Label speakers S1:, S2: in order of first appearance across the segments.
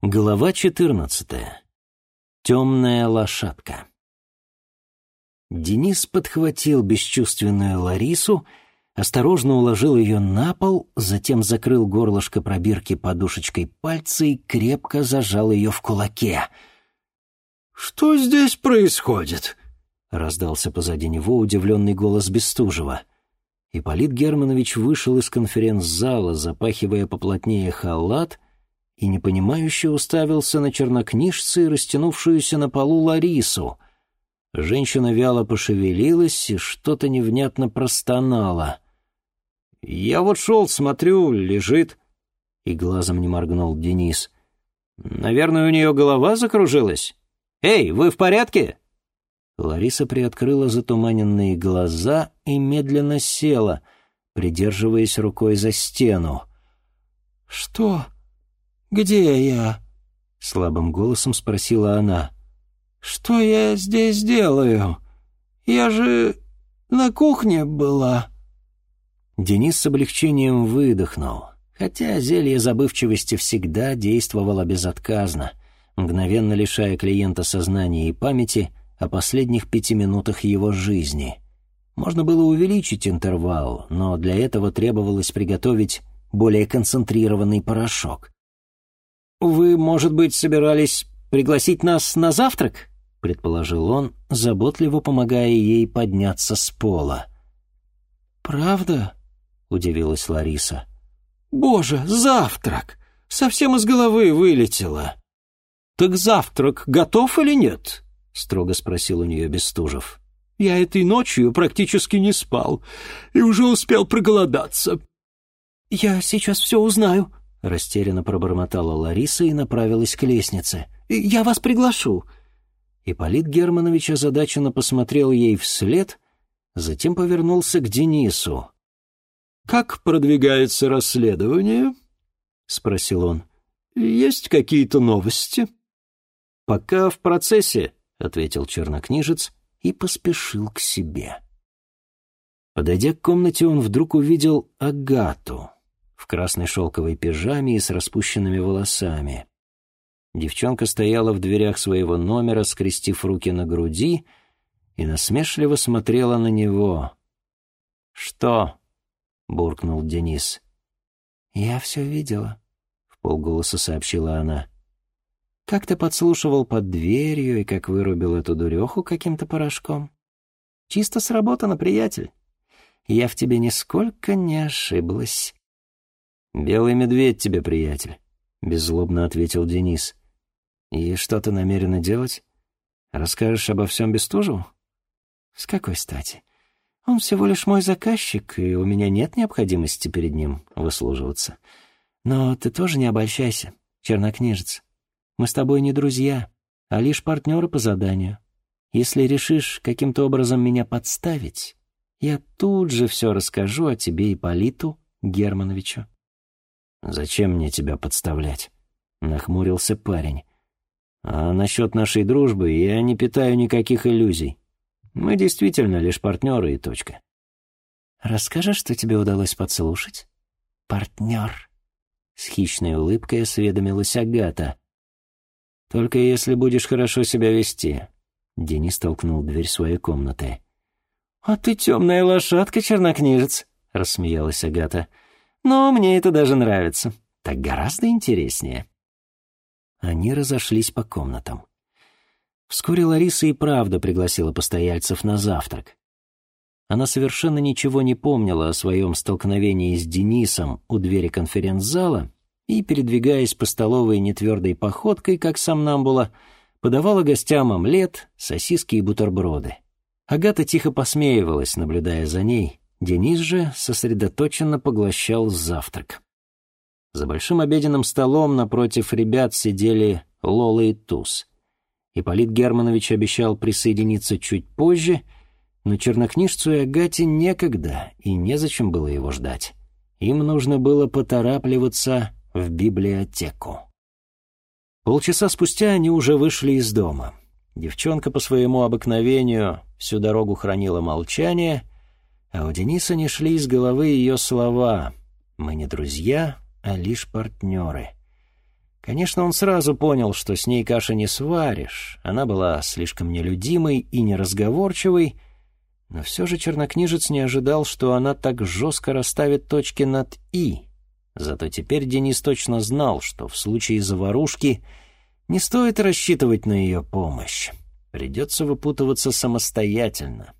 S1: Глава 14. Темная лошадка. Денис подхватил бесчувственную Ларису, осторожно уложил ее на пол, затем закрыл горлышко пробирки подушечкой пальца и крепко зажал ее в кулаке.
S2: «Что здесь происходит?»
S1: — раздался позади него удивленный голос Бестужева. Ипполит Германович вышел из конференц-зала, запахивая поплотнее халат — и непонимающе уставился на чернокнижцы и растянувшуюся на полу Ларису. Женщина вяло пошевелилась и что-то невнятно простонала. «Я вот шел, смотрю, лежит», — и глазом не моргнул Денис. «Наверное, у нее голова закружилась. Эй, вы в порядке?» Лариса приоткрыла затуманенные глаза и медленно села, придерживаясь рукой за стену.
S2: «Что?» «Где я?» — слабым голосом спросила она. «Что я здесь делаю? Я же на кухне была».
S1: Денис с облегчением выдохнул, хотя зелье забывчивости всегда действовало безотказно, мгновенно лишая клиента сознания и памяти о последних пяти минутах его жизни. Можно было увеличить интервал, но для этого требовалось приготовить более концентрированный порошок. «Вы, может быть, собирались пригласить нас на завтрак?» — предположил он, заботливо помогая ей подняться с пола.
S2: «Правда?» — удивилась Лариса.
S1: «Боже, завтрак! Совсем из головы вылетело!» «Так завтрак готов или нет?» — строго спросил у нее Бестужев.
S2: «Я этой ночью практически не спал и уже успел проголодаться».
S1: «Я сейчас все узнаю», — растерянно пробормотала Лариса и направилась к лестнице. «Я вас приглашу». Ипполит Германович озадаченно посмотрел ей вслед, затем повернулся к Денису.
S2: «Как продвигается расследование?» — спросил он. «Есть какие-то новости?»
S1: «Пока в процессе», — ответил чернокнижец и поспешил к себе. Подойдя к комнате, он вдруг увидел Агату в красной шелковой пижаме и с распущенными волосами. Девчонка стояла в дверях своего номера, скрестив руки на груди, и насмешливо смотрела на него. «Что?» — буркнул Денис.
S3: «Я все видела», — в полголоса сообщила она.
S1: «Как ты подслушивал под дверью и как вырубил эту дуреху каким-то порошком? Чисто сработано, приятель. Я в тебе нисколько не ошиблась». «Белый медведь тебе, приятель», — беззлобно ответил Денис. «И что ты намерена делать? Расскажешь обо всем Бестужеву?»
S3: «С какой стати? Он всего лишь мой заказчик, и у меня нет необходимости перед ним выслуживаться. Но ты тоже не обольщайся, чернокнижец. Мы с тобой не друзья, а лишь партнеры по заданию. Если решишь каким-то образом меня подставить, я тут же все расскажу о тебе и Политу Германовичу».
S1: «Зачем мне тебя подставлять?» — нахмурился парень. «А насчет нашей дружбы я не питаю никаких иллюзий. Мы действительно лишь партнеры и точка».
S3: «Расскажешь, что тебе удалось подслушать?» «Партнер», — с хищной улыбкой осведомилась Агата.
S1: «Только если будешь хорошо себя вести», — Денис толкнул дверь своей комнаты.
S3: «А ты темная лошадка, чернокнижец», — рассмеялась Агата. Но мне это даже нравится. Так гораздо интереснее».
S1: Они разошлись по комнатам. Вскоре Лариса и правда пригласила постояльцев на завтрак. Она совершенно ничего не помнила о своем столкновении с Денисом у двери конференц-зала и, передвигаясь по столовой нетвердой походкой, как сам Намбула, подавала гостям омлет, сосиски и бутерброды. Агата тихо посмеивалась, наблюдая за ней, Денис же сосредоточенно поглощал завтрак. За большим обеденным столом напротив ребят сидели Лола и Туз. Ипполит Германович обещал присоединиться чуть позже, но чернокнижцу и Агате некогда и незачем было его ждать. Им нужно было поторапливаться в библиотеку. Полчаса спустя они уже вышли из дома. Девчонка по своему обыкновению всю дорогу хранила молчание — а у Дениса не шли из головы ее слова «Мы не друзья, а лишь партнеры». Конечно, он сразу понял, что с ней каши не сваришь. Она была слишком нелюдимой и неразговорчивой, но все же чернокнижец не ожидал, что она так жестко расставит точки над «и». Зато теперь Денис точно знал, что в случае заварушки не стоит рассчитывать на ее помощь. Придется выпутываться самостоятельно.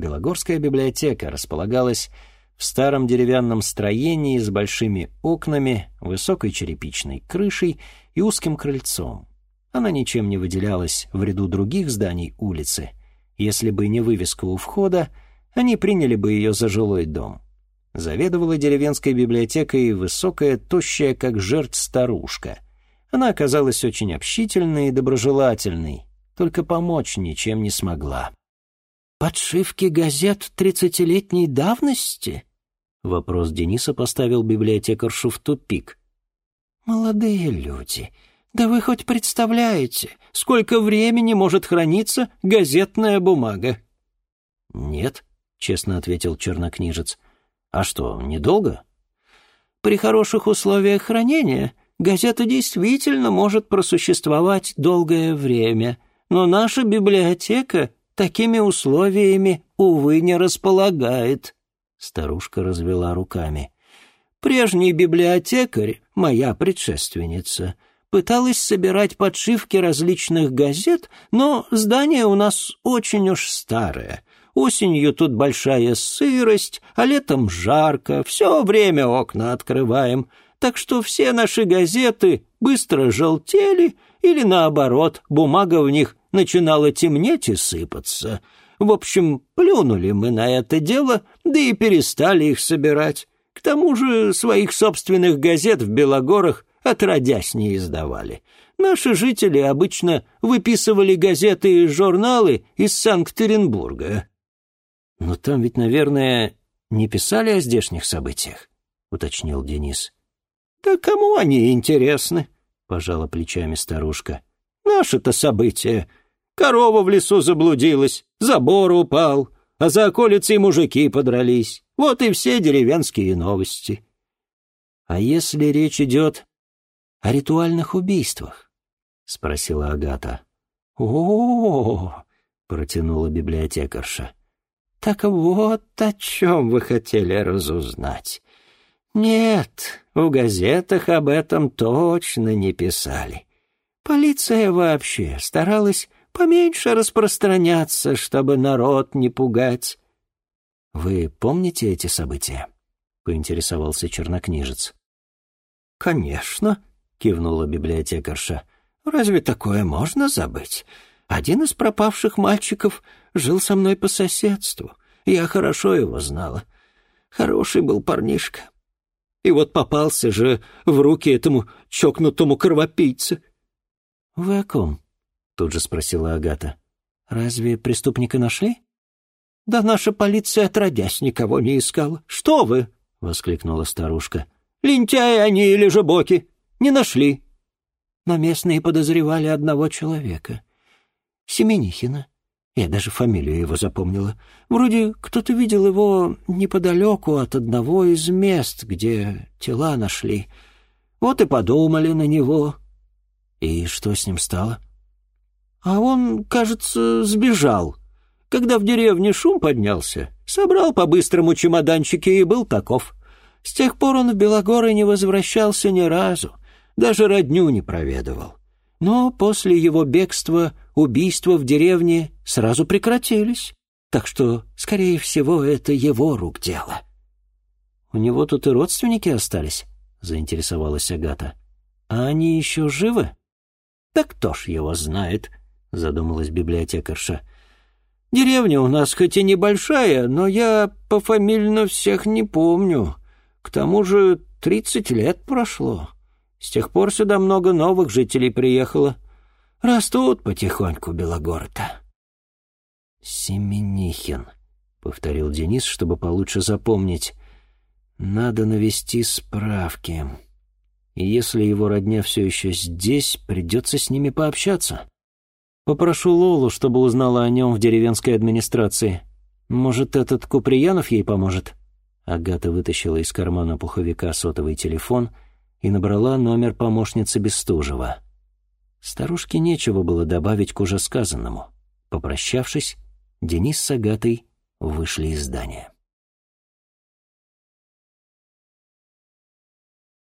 S1: Белогорская библиотека располагалась в старом деревянном строении с большими окнами, высокой черепичной крышей и узким крыльцом. Она ничем не выделялась в ряду других зданий улицы. Если бы не вывеска у входа, они приняли бы ее за жилой дом. Заведовала деревенской библиотекой высокая, тощая, как жерть старушка. Она оказалась очень общительной и доброжелательной, только помочь ничем не смогла.
S3: «Подшивки газет тридцатилетней давности?»
S1: Вопрос Дениса поставил библиотекаршу в тупик.
S3: «Молодые люди, да вы хоть представляете, сколько времени может храниться газетная бумага?»
S1: «Нет», — честно ответил чернокнижец. «А что, недолго?»
S3: «При хороших условиях хранения газета действительно может просуществовать долгое время, но наша библиотека такими условиями, увы, не располагает».
S1: Старушка развела руками.
S3: «Прежний библиотекарь, моя предшественница, пыталась собирать подшивки различных газет, но здание у нас очень уж старое. Осенью тут большая сырость, а летом жарко, все время окна открываем, так что все наши газеты быстро желтели или, наоборот, бумага в них начинала темнеть и сыпаться». В общем, плюнули мы на это дело, да и перестали их собирать. К тому же своих собственных газет в Белогорах отродясь не издавали. Наши жители обычно выписывали газеты и журналы из Санкт-Петербурга.
S1: «Но там ведь, наверное, не писали о здешних событиях», — уточнил Денис.
S3: «Да кому они интересны?»
S1: — пожала плечами старушка.
S3: «Наши-то события Корова в лесу заблудилась, забор упал, а за околицей мужики подрались. Вот и все деревенские новости.
S1: А если речь идет о ритуальных убийствах? — спросила Агата.
S3: О, -о, -о, протянула библиотекарша. Так вот о чем вы хотели разузнать. Нет, в газетах об этом точно не писали. Полиция вообще старалась поменьше распространяться, чтобы народ не пугать».
S1: «Вы помните эти события?» — поинтересовался чернокнижец.
S3: «Конечно», — кивнула библиотекарша. «Разве такое можно забыть? Один из пропавших мальчиков жил со мной по соседству. Я хорошо его знала. Хороший был парнишка. И вот попался же в руки этому чокнутому кровопийце».
S1: «Вы о ком?» Тут же спросила Агата. «Разве преступника нашли?»
S3: «Да наша полиция отродясь никого не искала. Что вы?» — воскликнула старушка. «Лентяи они или же боки. Не нашли». Но местные подозревали одного человека. Семенихина. Я даже фамилию его запомнила. Вроде кто-то видел его неподалеку от одного из мест, где тела нашли. Вот и подумали на него.
S1: И что с ним стало?
S3: — а он, кажется, сбежал. Когда в деревне шум поднялся, собрал по-быстрому чемоданчики и был таков. С тех пор он в Белогоры не возвращался ни разу, даже родню не проведывал. Но после его бегства убийства в деревне сразу прекратились, так что, скорее всего, это его рук дело.
S1: «У него тут и родственники остались?» — заинтересовалась Агата. «А они еще живы?»
S3: «Да кто ж его знает?» — задумалась библиотекарша. «Деревня у нас хоть и небольшая, но я пофамильно всех не помню. К тому же тридцать лет прошло. С тех пор сюда много новых жителей приехало. Растут потихоньку Белогоры-то».
S1: «Семенихин», — повторил Денис, чтобы получше запомнить. «Надо навести справки. И если его родня все еще здесь, придется с ними пообщаться». Попрошу Лолу, чтобы узнала о нем в деревенской администрации. Может, этот Куприянов ей поможет?» Агата вытащила из кармана пуховика сотовый телефон и набрала номер помощницы Бестужева. Старушке нечего было добавить к уже сказанному. Попрощавшись, Денис с Агатой вышли из здания.